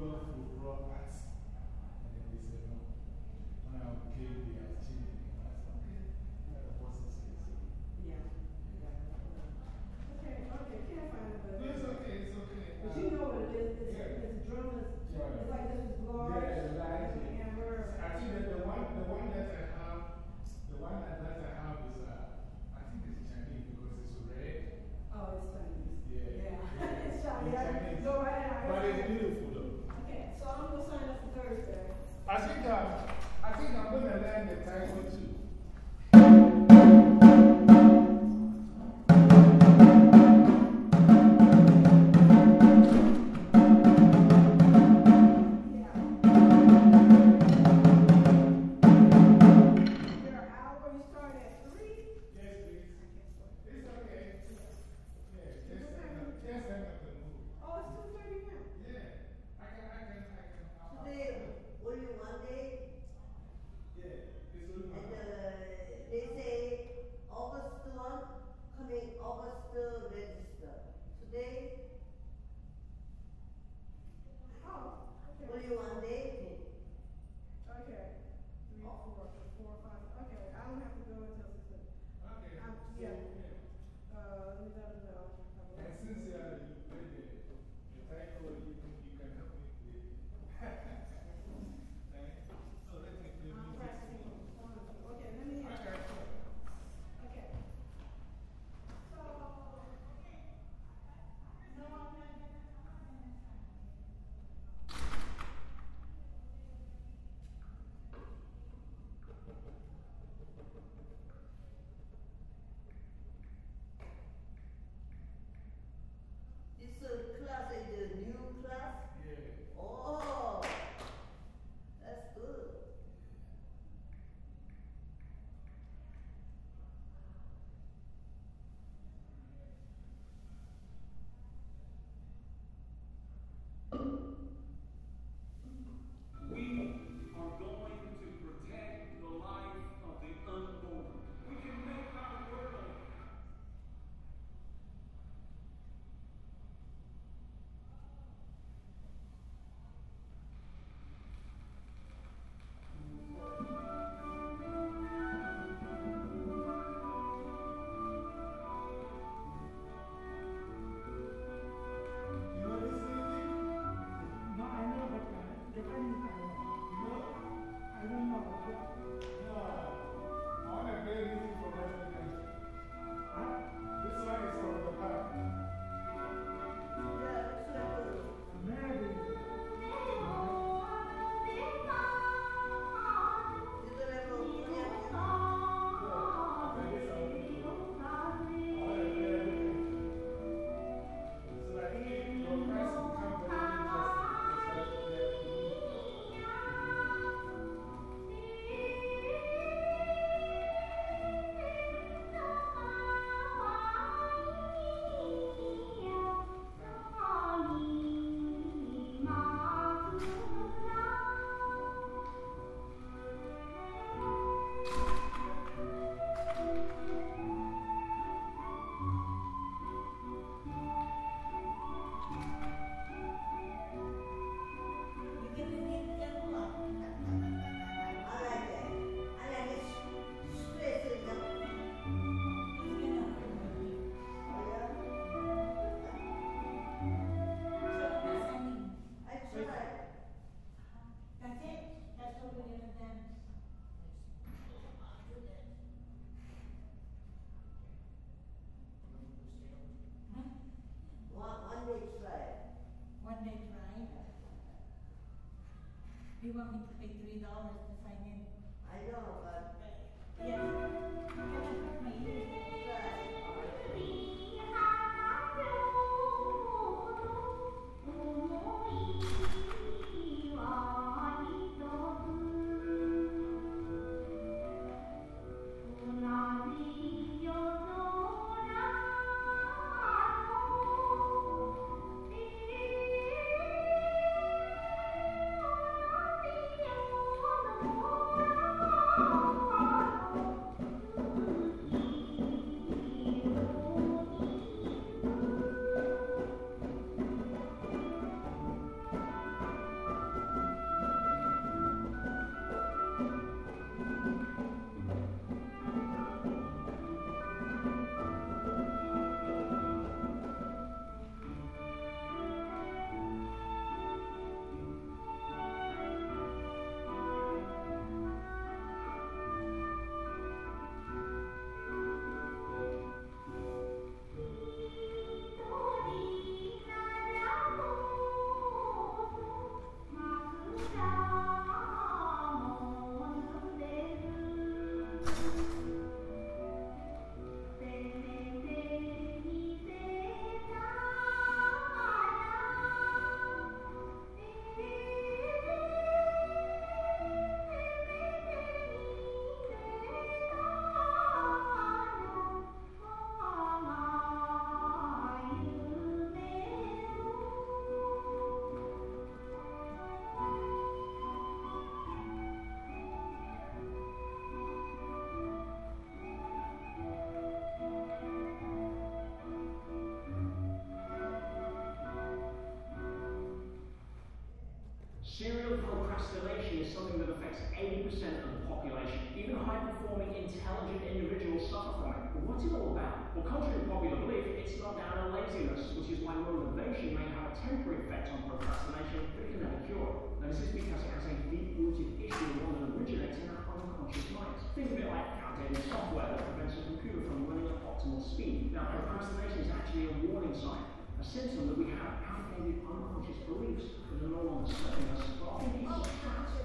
Uber so it's okay, it's okay. But you know what it is. It's, yeah. it's like this large. Yeah, it's large. Yeah. The, one, the one that I have, the one that, that I have is, I think it's Chinese because it's red. Oh, it's Chinese. Yeah. It's Chinese. It's right now. But it's beautiful. circular everyone Serial procrastination is something that affects 80% of the population. Even high-performing, intelligent individuals suffer from it. But what's it all about? Well, contrary to popular belief, it's not down to laziness, which is why motivation may have a temporary effect on procrastination, but it can never cure. Now, this is because it has a deep-rooted issue, one that originates in our unconscious minds. Think of it like outdated software that prevents a computer from running at optimal speed. Now, procrastination is actually a warning sign, a symptom that we have outdated unconscious beliefs but keeps us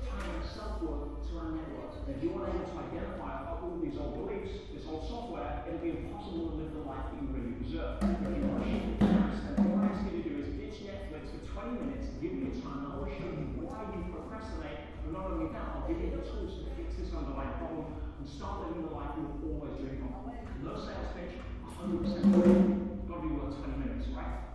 tying self-worth to. If to identify all these old beliefs, this old software, it'll be impossible to live the life you really deserve. If you want the all I ask you to do is ditch Netflix for 20 minutes, give me your time, I will show you why you procrastinate. And not only that, I'll give you the tools to fix this underlying problem and start living the life you've always dreamed of. No sales pitch, 100% free. Got to be worth 20 minutes, right?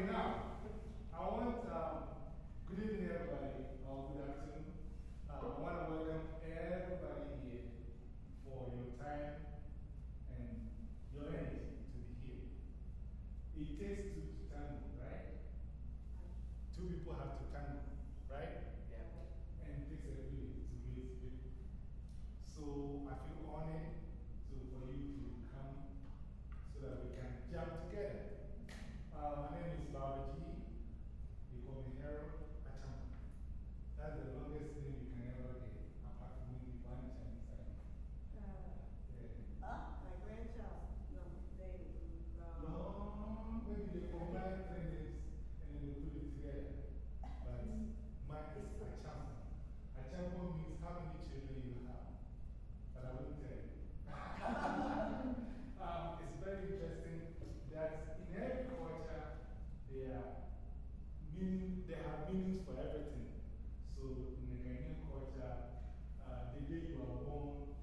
Okay, now, I want, um, good evening, everybody, or good afternoon. Uh, I want to welcome everybody here for your time So in the Ghanaian culture, uh, the day you are born,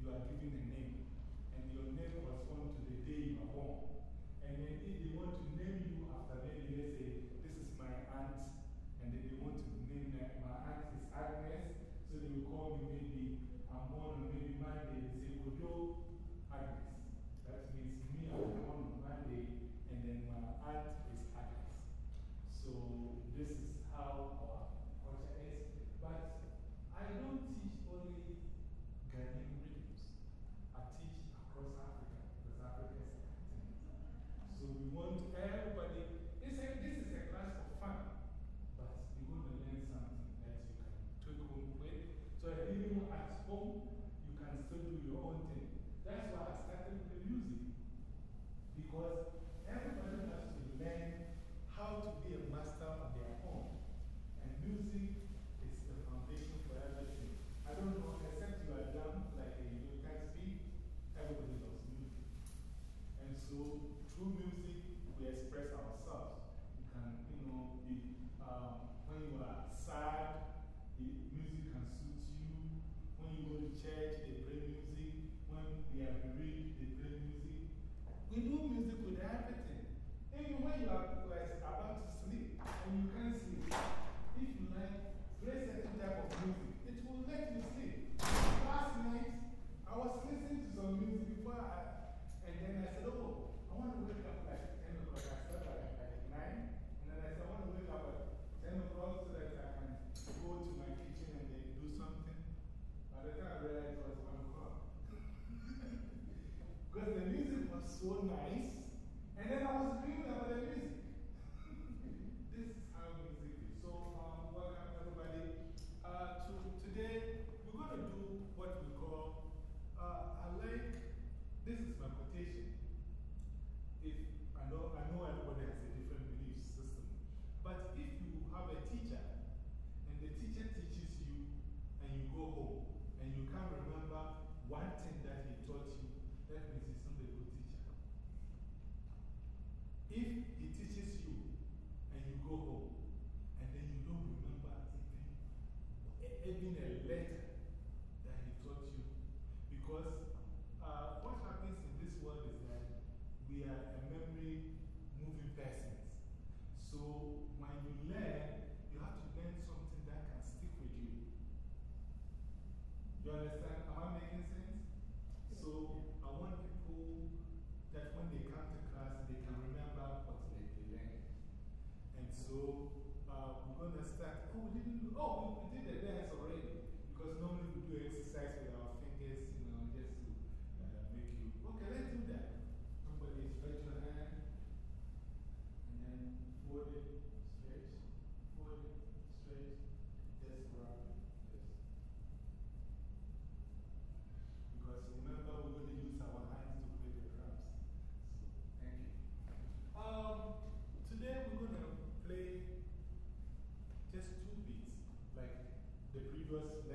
you are given a name. And your name corresponds to the day you are born. And then if they want to name you after them. They say, this is my aunt, and then they want to name that my aunt is Agnes, so they will call me maybe, I'm born on maybe Monday, they say, Odo Agnes. That means me, I'm born on Monday, and then my aunt is Agnes. So this is how I don't the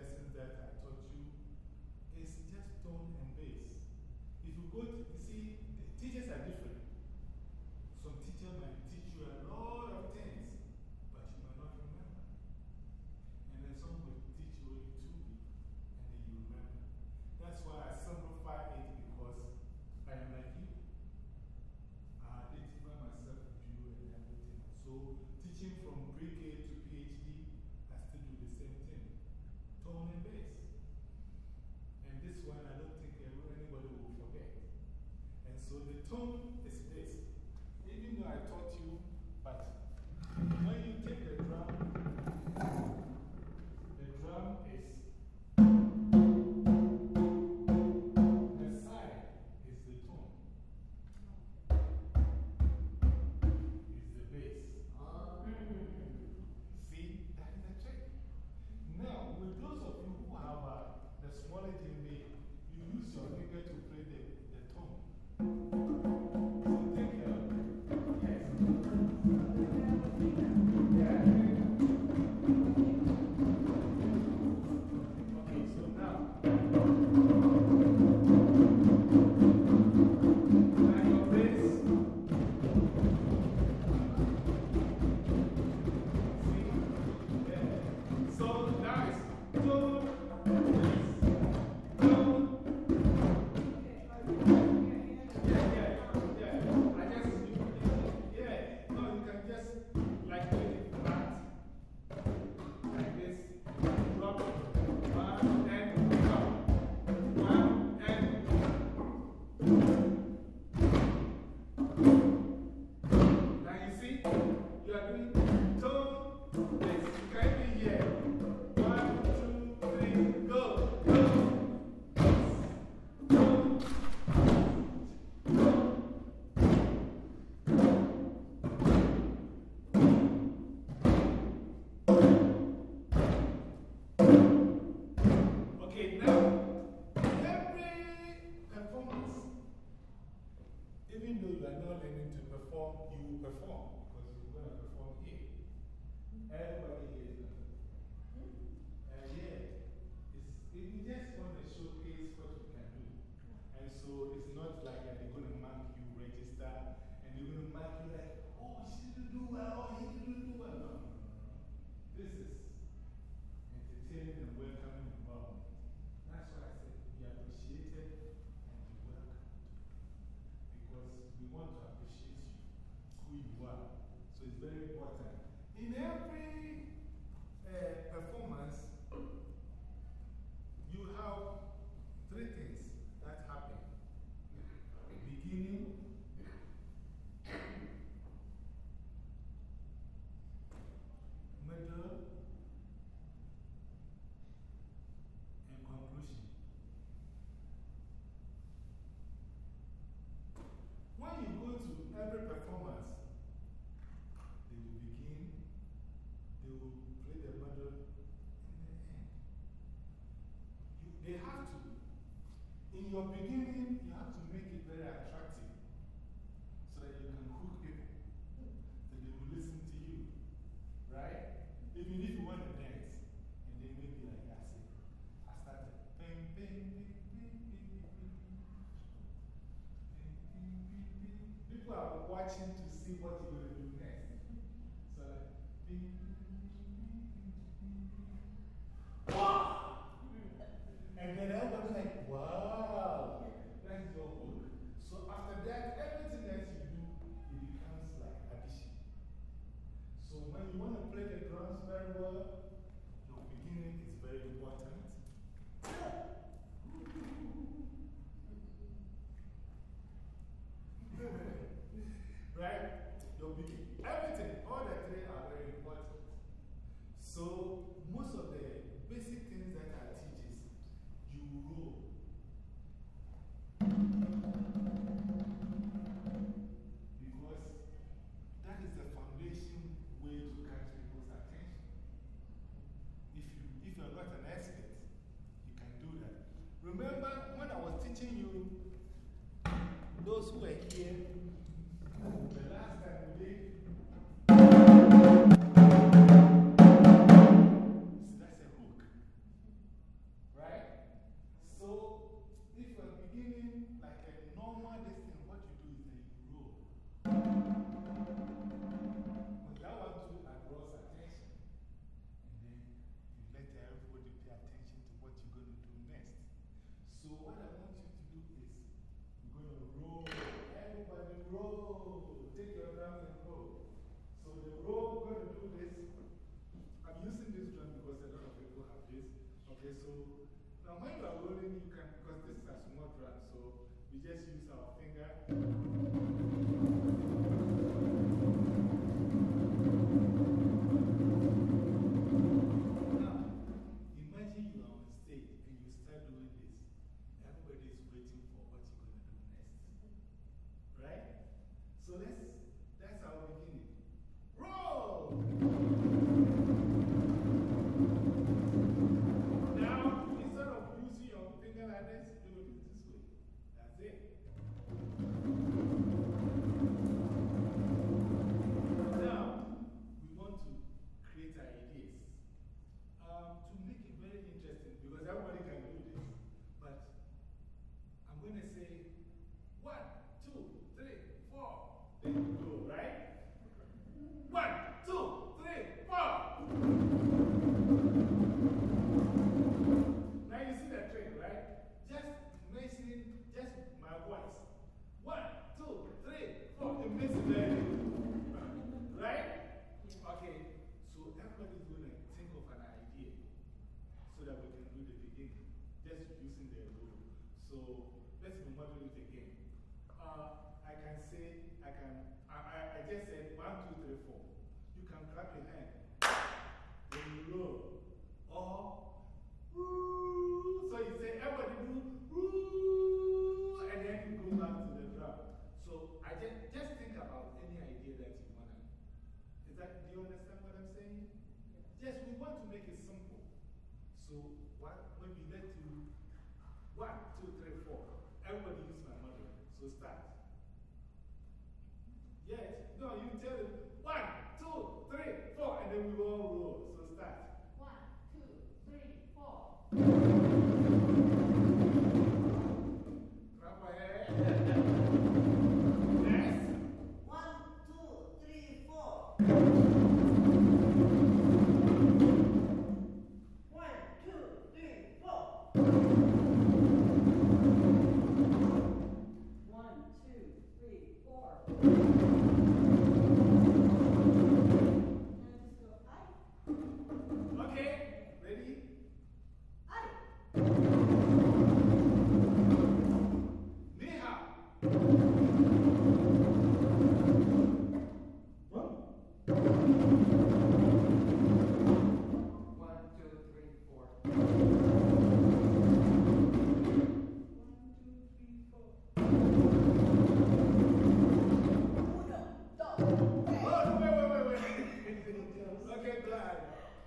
to every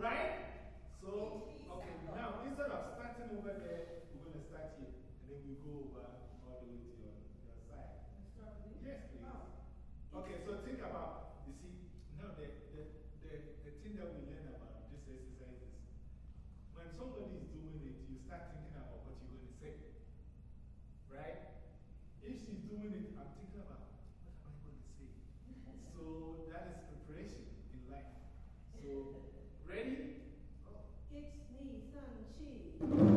Right? So, okay, now instead of starting over there, we're going to start here. And then we go over all the way to your, your side. Yes, please. Oh. Okay, so think about, you see, now the, the, the, the thing that we learn about this exercise is when somebody is doing it, you start thinking about what you're going to say. Right? If she's doing it, I'm thinking about what am I going to say. so that is preparation in life. So Ready? It's me, Sun Chi.